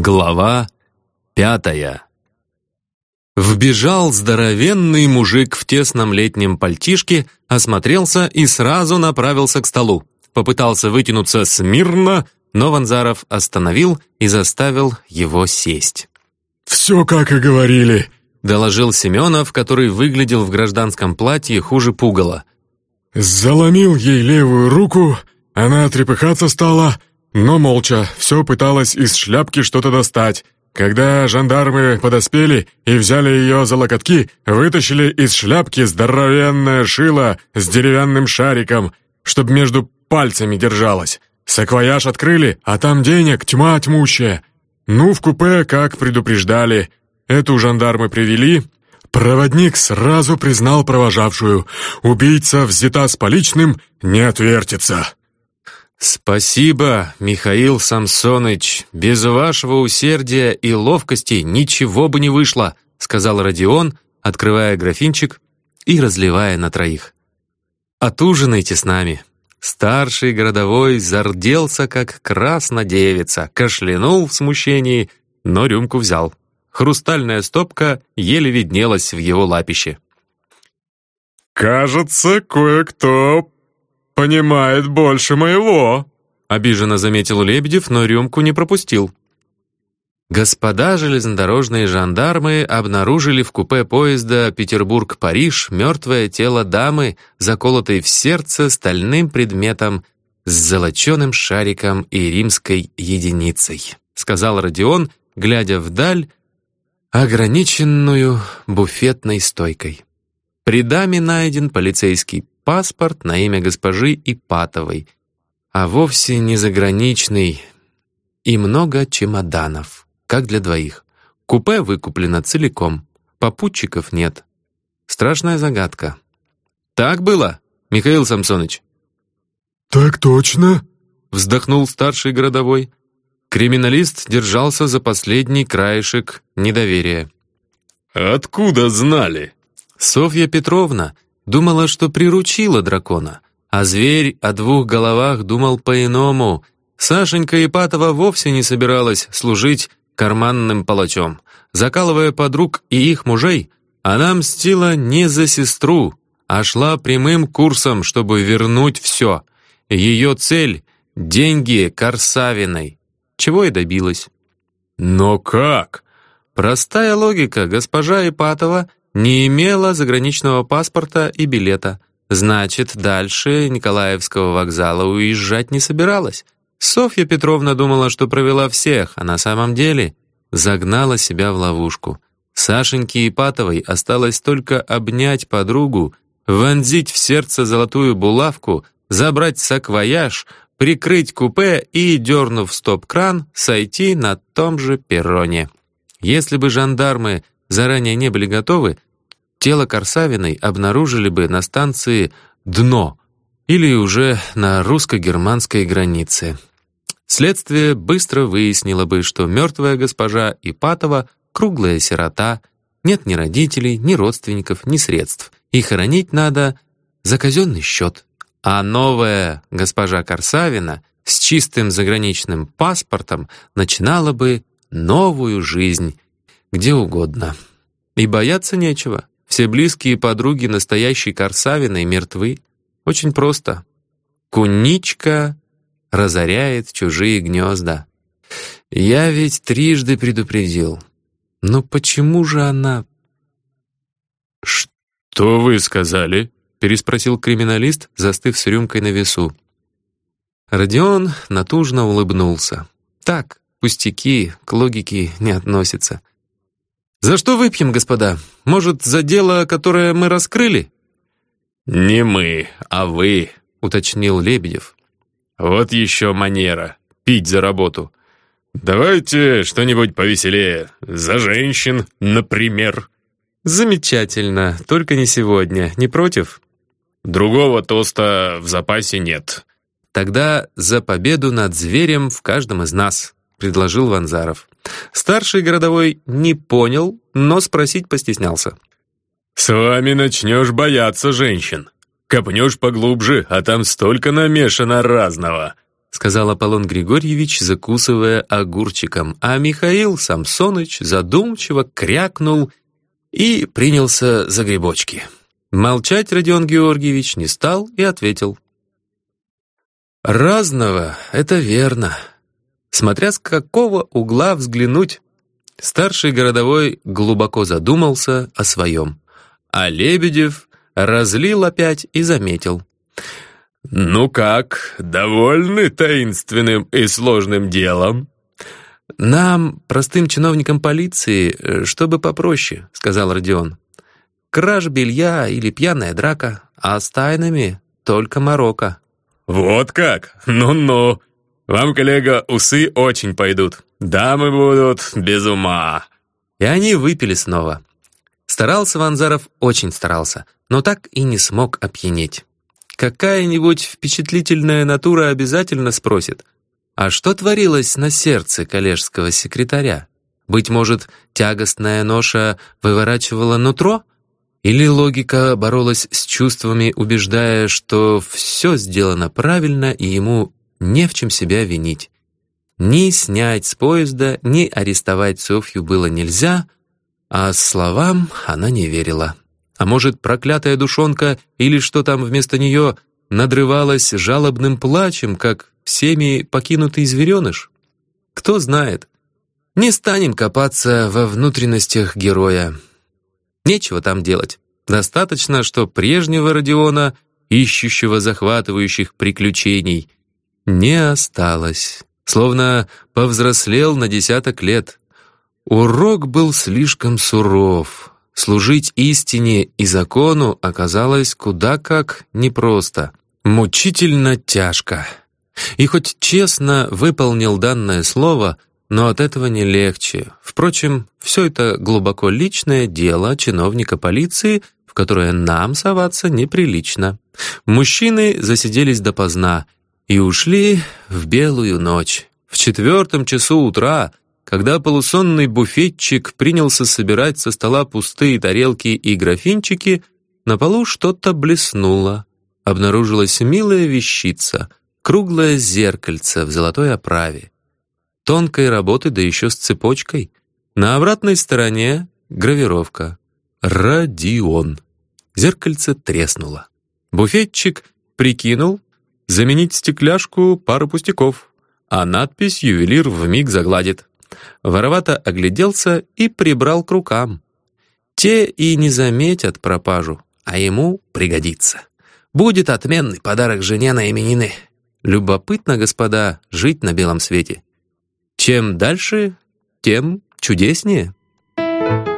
Глава пятая Вбежал здоровенный мужик в тесном летнем пальтишке, осмотрелся и сразу направился к столу. Попытался вытянуться смирно, но Ванзаров остановил и заставил его сесть. «Все, как и говорили», — доложил Семенов, который выглядел в гражданском платье хуже пугала. «Заломил ей левую руку, она трепыхаться стала, но молча, все пыталась из шляпки что-то достать. Когда жандармы подоспели и взяли ее за локотки, вытащили из шляпки здоровенное шило с деревянным шариком, чтобы между пальцами держалось. Саквояж открыли, а там денег тьма тьмущая. Ну, в купе, как предупреждали. Эту жандармы привели. Проводник сразу признал провожавшую. Убийца взята с поличным, не отвертится. «Спасибо, Михаил Самсоныч. Без вашего усердия и ловкости ничего бы не вышло», сказал Родион, открывая графинчик и разливая на троих. «Отужинайте с нами». Старший городовой зарделся, как краснодевица, кашлянул в смущении, но рюмку взял. Хрустальная стопка еле виднелась в его лапище. «Кажется, кое-кто понимает больше моего», обиженно заметил Лебедев, но рюмку не пропустил. Господа железнодорожные жандармы обнаружили в купе поезда Петербург-Париж мертвое тело дамы, заколотой в сердце стальным предметом с золоченым шариком и римской единицей, сказал Родион, глядя вдаль, ограниченную буфетной стойкой. При даме найден полицейский паспорт на имя госпожи Ипатовой, а вовсе не заграничный, и много чемоданов, как для двоих. Купе выкуплено целиком, попутчиков нет. Страшная загадка. Так было, Михаил Самсоныч? Так точно, вздохнул старший городовой. Криминалист держался за последний краешек недоверия. «Откуда знали?» Софья Петровна Думала, что приручила дракона, а зверь о двух головах думал по-иному. Сашенька Ипатова вовсе не собиралась служить карманным палачом. Закалывая подруг и их мужей, она мстила не за сестру, а шла прямым курсом, чтобы вернуть все. Ее цель — деньги Корсавиной. Чего и добилась. Но как? Простая логика. Госпожа Ипатова не имела заграничного паспорта и билета. Значит, дальше Николаевского вокзала уезжать не собиралась. Софья Петровна думала, что провела всех, а на самом деле загнала себя в ловушку. Сашеньке Ипатовой осталось только обнять подругу, вонзить в сердце золотую булавку, забрать саквояж, прикрыть купе и, дернув стоп-кран, сойти на том же перроне. Если бы жандармы заранее не были готовы, тело Корсавиной обнаружили бы на станции «Дно» или уже на русско-германской границе. Следствие быстро выяснило бы, что мертвая госпожа Ипатова — круглая сирота, нет ни родителей, ни родственников, ни средств, и хоронить надо за казенный счет. А новая госпожа Корсавина с чистым заграничным паспортом начинала бы новую жизнь, где угодно. И бояться нечего. Все близкие подруги настоящей Корсавиной мертвы. Очень просто. Куничка разоряет чужие гнезда. Я ведь трижды предупредил. Но почему же она... «Что вы сказали?» переспросил криминалист, застыв с рюмкой на весу. Родион натужно улыбнулся. Так, пустяки, к логике не относятся. «За что выпьем, господа? Может, за дело, которое мы раскрыли?» «Не мы, а вы», — уточнил Лебедев. «Вот еще манера. Пить за работу. Давайте что-нибудь повеселее. За женщин, например». «Замечательно. Только не сегодня. Не против?» «Другого тоста в запасе нет». «Тогда за победу над зверем в каждом из нас», — предложил Ванзаров. Старший городовой не понял, но спросить постеснялся. «С вами начнешь бояться женщин. Копнешь поглубже, а там столько намешано разного. сказал Аполлон Григорьевич, закусывая огурчиком, а Михаил Самсоныч задумчиво крякнул и принялся за грибочки. Молчать Родион Георгиевич не стал и ответил. «Разного, это верно. Смотря с какого угла взглянуть». Старший городовой глубоко задумался о своем, а Лебедев разлил опять и заметил. «Ну как, довольны таинственным и сложным делом?» «Нам, простым чиновникам полиции, чтобы попроще», — сказал Родион. «Краж белья или пьяная драка, а с тайнами только морока». «Вот как? Ну-ну. Вам, коллега, усы очень пойдут. Дамы будут без ума». И они выпили снова. Старался Ванзаров, очень старался, но так и не смог опьянеть. Какая-нибудь впечатлительная натура обязательно спросит, а что творилось на сердце коллежского секретаря? Быть может, тягостная ноша выворачивала нутро? Или логика боролась с чувствами, убеждая, что все сделано правильно и ему не в чем себя винить? Ни снять с поезда, ни арестовать Софью было нельзя, а словам она не верила. А может, проклятая душонка или что там вместо нее надрывалась жалобным плачем, как всеми покинутый звереныш? Кто знает. Не станем копаться во внутренностях героя. Нечего там делать. Достаточно, что прежнего Родиона, ищущего захватывающих приключений, не осталось. Словно повзрослел на десяток лет. Урок был слишком суров. Служить истине и закону оказалось куда как непросто, мучительно тяжко. И хоть честно выполнил данное слово, но от этого не легче. Впрочем, все это глубоко личное дело чиновника полиции, в которое нам соваться неприлично. Мужчины засиделись допоздна и ушли в белую ночь. В четвертом часу утра когда полусонный буфетчик принялся собирать со стола пустые тарелки и графинчики, на полу что-то блеснуло. Обнаружилась милая вещица, круглое зеркальце в золотой оправе. Тонкой работы, да еще с цепочкой. На обратной стороне гравировка. «Родион». Зеркальце треснуло. Буфетчик прикинул заменить стекляшку пару пустяков, а надпись ювелир вмиг загладит. Воровато огляделся и прибрал к рукам. Те и не заметят пропажу, а ему пригодится. Будет отменный подарок жене на именины. Любопытно, господа, жить на белом свете. Чем дальше, тем чудеснее. Thank you.